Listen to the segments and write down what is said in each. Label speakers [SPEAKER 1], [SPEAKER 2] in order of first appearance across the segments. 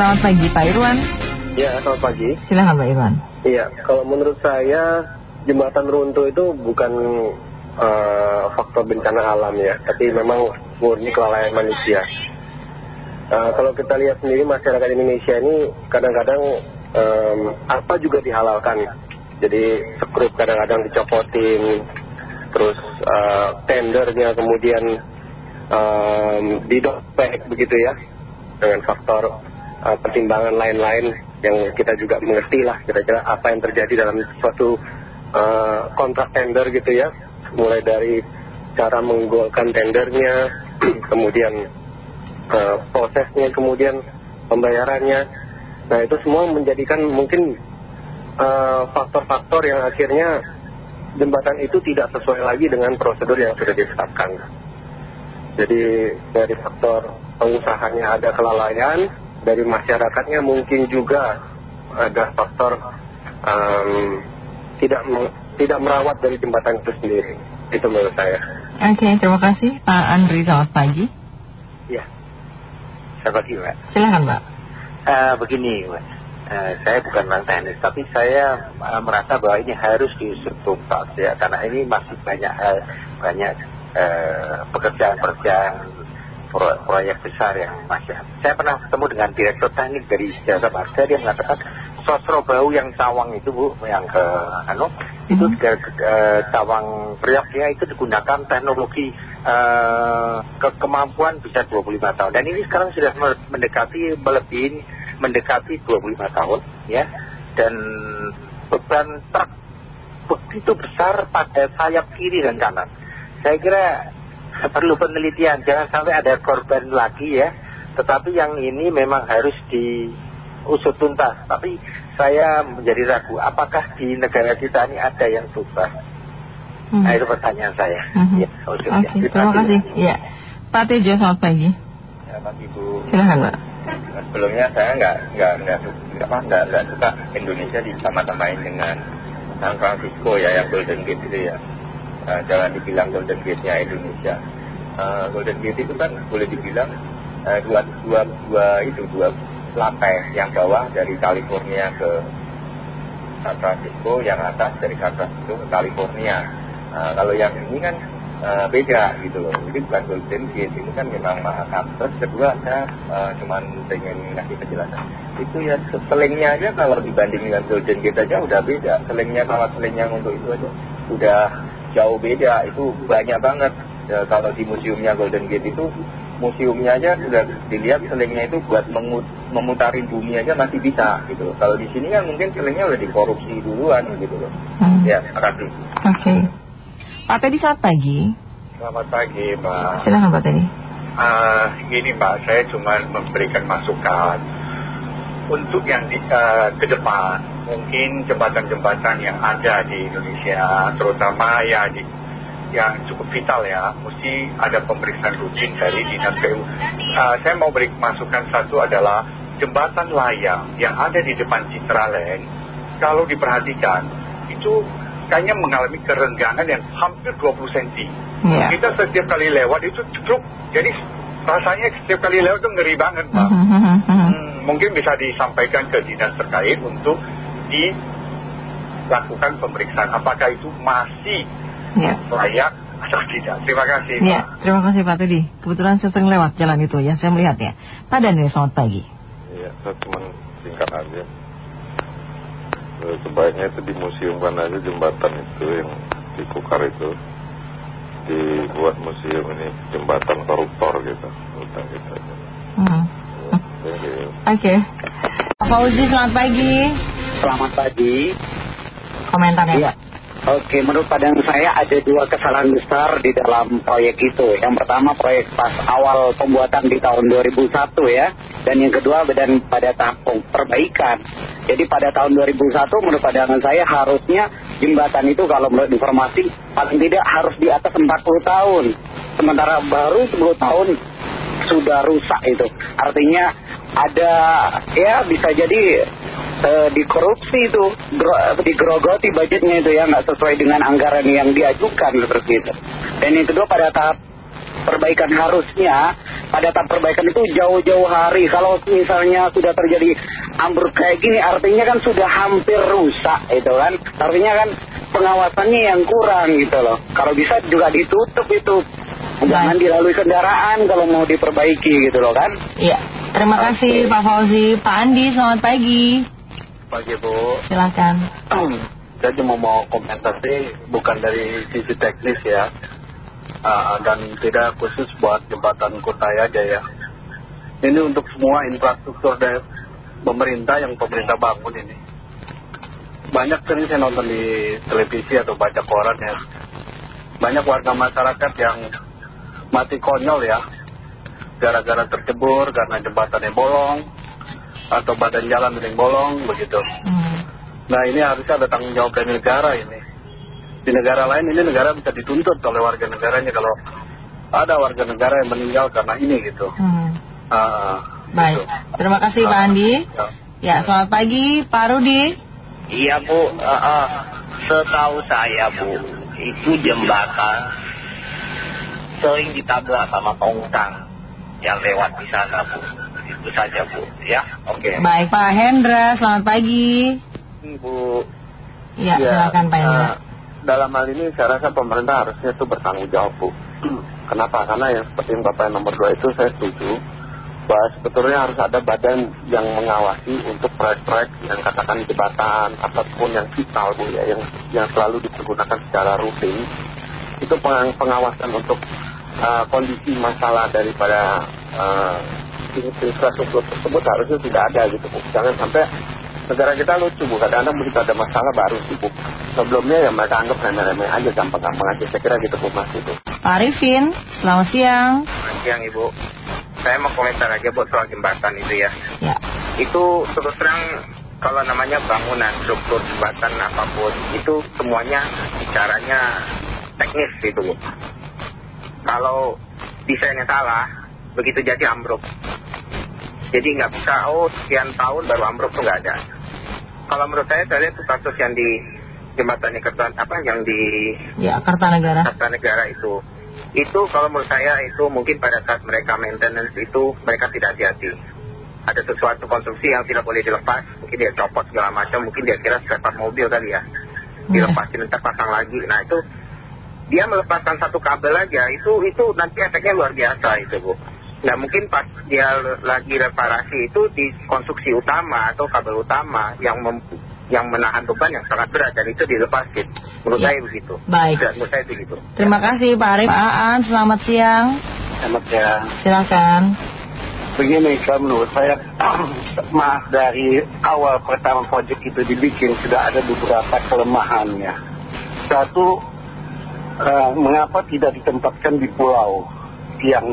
[SPEAKER 1] Selamat pagi Pak Irwan.
[SPEAKER 2] Ya, selamat pagi.
[SPEAKER 1] Silahkan Pak Irwan.
[SPEAKER 2] Iya, kalau menurut saya jembatan runtuh itu bukan uh, faktor bencana alam ya, tapi memang murni kelalaian manusia. Uh, kalau kita lihat sendiri masyarakat Indonesia ini kadang-kadang um, apa juga dihalalkan. Jadi skrup kadang-kadang dicopotin, terus uh, tendernya kemudian um, didopek begitu ya, dengan faktor uh, pertimbangan lain-lain yang kita juga mengerti lah kira-kira apa yang terjadi dalam suatu uh, kontrak tender gitu ya, mulai dari cara menggolkan tendernya, kemudian uh, prosesnya, kemudian pembayarannya. Nah itu semua menjadikan mungkin faktor-faktor uh, yang akhirnya jembatan itu tidak sesuai lagi dengan prosedur yang sudah ditetapkan. Jadi dari faktor pengusahanya ada kelalaian, dari masyarakatnya mungkin juga ada faktor um, tidak tidak merawat dari jembatan itu sendiri. Itu menurut saya.
[SPEAKER 1] Oke, terima kasih Pak Andri. Selamat pagi.
[SPEAKER 3] Ya, selamat pagi Pak.
[SPEAKER 1] Silakan Pak.
[SPEAKER 3] Uh, begini Pak. Uh, saya bukan orang teknis, tapi saya uh, merasa bahwa ini harus diusut tuntas ya, karena ini masih banyak hal, banyak pekerjaan-pekerjaan proyek besar yang masih saya pernah ketemu dengan direktur teknik dari jasa marga dia mengatakan sosro bau yang cawang itu bu yang ke anu itu ke, ke, cawang prioknya itu digunakan teknologi ke, kemampuan bisa 25 tahun. Dan ini sekarang sudah mendekati melebihi mendekati 25 tahun ya. Dan beban truk begitu besar pada sayap kiri dan kanan. Saya kira perlu penelitian jangan sampai ada korban lagi ya. Tetapi yang ini memang harus diusut tuntas. Tapi saya menjadi ragu apakah di negara kita ini ada yang tuntas hmm. nah itu pertanyaan saya.
[SPEAKER 1] -hmm. ya,
[SPEAKER 3] Oke
[SPEAKER 1] okay, terima kasih. ya. Pak Tejo selamat pagi.
[SPEAKER 4] Ya pagi Bu
[SPEAKER 1] silahkan Pak.
[SPEAKER 4] Sebelumnya saya nggak nggak nggak apa nggak nggak suka Indonesia disama-samain dengan San Francisco ya yang Golden Gate itu ya uh, jangan dibilang Golden Gate-nya Indonesia. Uh, Golden Gate itu kan boleh dibilang uh, dua, dua, dua itu dua lantai yang bawah dari California ke San Francisco, yang atas dari San Francisco ke California. Kalau yang ini kan beda gitu loh. Jadi bukan Golden Gate, ini kan memang mahal. Terus kedua saya uh, cuma pengen ngasih penjelasan. Itu ya selingnya aja kalau dibanding dengan Golden Gate aja udah beda. Selingnya sama seling yang untuk itu aja udah jauh beda itu banyak banget. Ya, kalau di museumnya Golden Gate itu museumnya aja sudah dilihat selingnya itu buat memut memutari bumi aja masih bisa gitu loh. Kalau di sini kan mungkin selingnya udah dikorupsi duluan gitu loh. Hmm. ya makasih
[SPEAKER 1] oke. Okay. Pak Teddy selamat pagi?
[SPEAKER 5] Selamat pagi Mbak
[SPEAKER 1] silahkan Pak Teddy.
[SPEAKER 5] Uh, gini Mbak saya cuma memberikan masukan untuk yang di, uh, ke depan mungkin jembatan-jembatan yang ada di Indonesia terutama ya di, yang cukup vital ya mesti ada pemeriksaan rutin dari dinas PU uh, saya mau beri masukan satu adalah jembatan layang yang ada di depan Citraland kalau diperhatikan itu kayaknya mengalami kerenggangan yang hampir 20 cm yeah. kita setiap kali lewat itu cukup jadi rasanya setiap kali lewat itu ngeri banget Pak. Hmm mungkin bisa disampaikan ke dinas terkait untuk dilakukan pemeriksaan apakah itu masih ya. layak atau tidak. Terima kasih.
[SPEAKER 1] Ya, terima kasih Pak Teddy. Kebetulan saya sering lewat jalan itu ya, saya melihat ya. Pak Daniel, selamat pagi.
[SPEAKER 6] Iya, saya cuma singkat aja. Eh, sebaiknya itu dimuseumkan aja jembatan itu yang di Kukar itu dibuat museum ini jembatan koruptor gitu udah gitu aja
[SPEAKER 1] hmm. Oke. Okay. Pak Fauzi, selamat pagi.
[SPEAKER 7] Selamat pagi.
[SPEAKER 1] Komentarnya
[SPEAKER 7] ya. Oke, menurut pandangan saya ada dua kesalahan besar di dalam proyek itu. Yang pertama proyek pas awal pembuatan di tahun 2001 ya. Dan yang kedua dan pada tahap perbaikan. Jadi pada tahun 2001 menurut pandangan saya harusnya jembatan itu kalau menurut informasi paling tidak harus di atas 40 tahun. Sementara baru 10 tahun sudah rusak itu. Artinya ada ya bisa jadi uh, dikorupsi itu, digerogoti budgetnya itu ya nggak sesuai dengan anggaran yang diajukan seperti itu. Dan yang kedua pada tahap perbaikan harusnya pada tahap perbaikan itu jauh-jauh hari. Kalau misalnya sudah terjadi ambruk kayak gini, artinya kan sudah hampir rusak itu kan. Artinya kan pengawasannya yang kurang gitu loh. Kalau bisa juga ditutup itu. Jangan dilalui kendaraan kalau mau diperbaiki gitu loh kan.
[SPEAKER 1] Iya. Terima kasih Pak Fauzi. Pak Andi, selamat pagi.
[SPEAKER 8] Pagi Bu.
[SPEAKER 1] Silakan.
[SPEAKER 8] Saya cuma mau komentasi bukan dari sisi teknis ya. Ah, dan tidak khusus buat jembatan Kutai aja ya. Ini untuk semua infrastruktur dari pemerintah yang pemerintah bangun ini. Banyak sering saya nonton di televisi atau baca koran ya. Banyak warga masyarakat yang mati konyol ya. Gara-gara tercebur karena jembatannya bolong. Atau badan jalan yang bolong begitu.
[SPEAKER 1] Hmm.
[SPEAKER 8] Nah ini harusnya ada tanggung jawab dari negara ini. Di negara lain ini negara bisa dituntut oleh warga negaranya kalau ada warga negara yang meninggal karena ini gitu.
[SPEAKER 1] Hmm.
[SPEAKER 8] Ah,
[SPEAKER 1] Baik.
[SPEAKER 8] gitu.
[SPEAKER 1] Terima kasih Pak Andi.
[SPEAKER 8] Ya.
[SPEAKER 1] Ya, selamat pagi Pak Rudi.
[SPEAKER 9] Iya Bu, Eh, eh, setahu saya Bu, itu jembatan sering ditabrak sama tongkang yang lewat di sana Bu. Itu saja Bu, ya. Oke.
[SPEAKER 1] Baik Pak Hendra, selamat pagi.
[SPEAKER 8] Bu,
[SPEAKER 1] Ya, silakan Pak Hendra.
[SPEAKER 8] eh, dalam hal ini saya rasa pemerintah harusnya itu bertanggung jawab Bu. Kenapa? Karena yang seperti yang Bapak yang nomor dua itu saya setuju bahwa sebetulnya harus ada badan yang mengawasi untuk proyek-proyek yang katakan jembatan ataupun yang vital Bu ya, yang, yang selalu dipergunakan secara rutin. Itu peng- pengawasan untuk eh, kondisi masalah daripada eh, infrastruktur tersebut harusnya tidak ada gitu Bu. Jangan sampai negara kita lucu Bu, kadang-kadang begitu ada masalah baru sibuk. Sebelumnya ya mereka anggap remeh-remeh aja, gampang-gampang aja. Saya kira gitu Bu Mas itu.
[SPEAKER 1] Pak Arifin, selamat siang.
[SPEAKER 4] Selamat siang Ibu. Saya mau komentar aja buat soal jembatan itu ya.
[SPEAKER 1] Ya,
[SPEAKER 4] Itu terus terang kalau namanya bangunan, struktur jembatan apa pun, itu semuanya bicaranya teknis gitu Bu. Kalau desainnya salah, begitu jadi ambruk. Jadi nggak bisa, oh sekian tahun baru ambruk tuh nggak ada. Kalau menurut saya, saya lihat kasus yang di jembatannya Kertan, apa yang di
[SPEAKER 1] ya Kartanegara.
[SPEAKER 4] Negara itu itu kalau menurut saya itu mungkin pada saat mereka maintenance itu mereka tidak hati-hati ada sesuatu konstruksi yang tidak boleh dilepas mungkin dia copot segala macam mungkin dia kira spare part mobil kali ya dilepasin ntar pasang lagi nah itu dia melepaskan satu kabel aja itu itu nanti efeknya luar biasa itu bu nah mungkin pas dia lagi reparasi itu di konstruksi utama atau kabel utama yang mem- yang menahan beban yang sangat berat dan itu dilepasin menurut
[SPEAKER 1] Ya.
[SPEAKER 4] saya begitu
[SPEAKER 1] Baik.
[SPEAKER 4] Ya, menurut saya begitu
[SPEAKER 1] Terima kasih Pak Arif. Pak Aan, selamat siang.
[SPEAKER 8] Selamat ya.
[SPEAKER 1] Silakan.
[SPEAKER 8] Begini, kalau menurut saya, maaf dari awal pertama proyek itu dibikin sudah ada beberapa kelemahannya. Satu, eh, mengapa tidak ditempatkan di pulau yang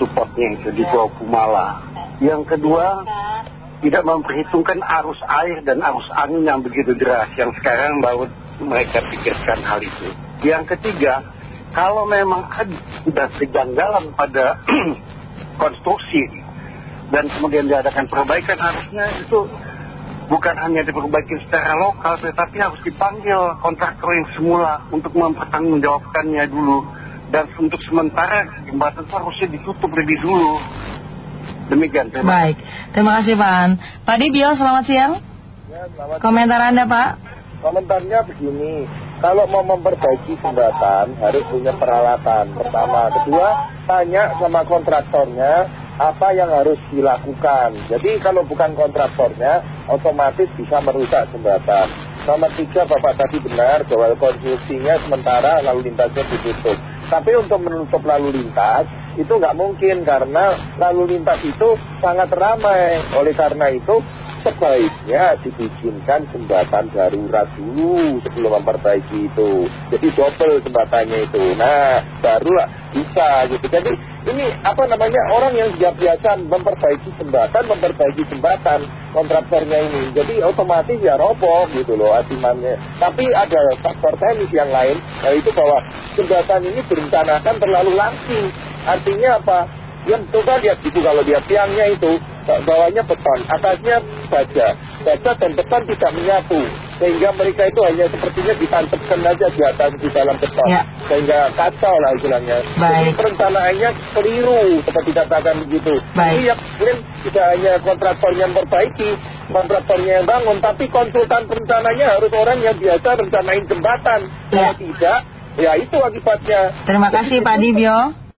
[SPEAKER 8] supportnya itu di Pulau Pumala. Yang kedua, tidak memperhitungkan arus air dan arus angin yang begitu deras yang sekarang baru mereka pikirkan hal itu. Yang ketiga, kalau memang ada kejanggalan pada konstruksi dan kemudian diadakan perbaikan harusnya itu bukan hanya diperbaiki secara lokal tetapi harus dipanggil kontraktor yang semula untuk mempertanggungjawabkannya dulu dan untuk sementara jembatan itu harusnya ditutup lebih dulu demikian terima kasih.
[SPEAKER 1] Baik. Terima kasih Pak Aan. Pak Dibio, selamat siang. Komentar Anda Pak.
[SPEAKER 10] Komentarnya begini, kalau mau memperbaiki jembatan harus punya peralatan pertama. Kedua, tanya sama kontraktornya apa yang harus dilakukan. Jadi kalau bukan kontraktornya, otomatis bisa merusak jembatan. Nomor tiga, Bapak tadi benar bahwa konstruksinya sementara lalu lintasnya ditutup. Tapi untuk menutup lalu lintas, itu nggak mungkin karena lalu lintas itu sangat ramai. Oleh karena itu, sebaiknya dibikinkan jembatan darurat dulu sebelum memperbaiki itu. Jadi double jembatannya itu. Nah, barulah bisa gitu. Jadi ini apa namanya orang yang biasa memperbaiki jembatan, memperbaiki jembatan kontraktornya ini. Jadi otomatis ya roboh gitu loh asimannya. Tapi ada faktor teknis yang lain, yaitu bahwa jembatan ini direncanakan terlalu langsing. Artinya apa? Yang coba lihat gitu kalau dia tiangnya itu bawahnya beton, atasnya baja. Baja dan beton tidak menyatu. sehingga mereka itu hanya sepertinya ditantepkan aja di atas di dalam beton
[SPEAKER 1] Ya.
[SPEAKER 10] sehingga kacau lah istilahnya
[SPEAKER 1] Baik.
[SPEAKER 10] Jadi perencanaannya keliru seperti katakan begitu
[SPEAKER 1] Baik.
[SPEAKER 10] Jadi yang kemudian tidak hanya kontraktornya yang perbaiki kontraktornya yang bangun tapi konsultan perencananya harus orang yang biasa rencanain jembatan
[SPEAKER 1] Ya.
[SPEAKER 10] kalau tidak ya itu akibatnya
[SPEAKER 1] Terima kasih Pak Dibyo.